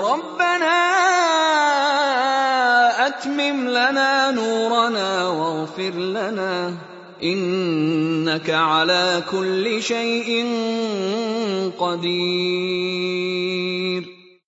رَبَّنَا أَتْمِمْ لَنَا نُورَنَا وَاغْفِرْ لَنَا ۖ إِنَّكَ عَلَىٰ كُلِّ شَيْءٍ قَدِيرٌ.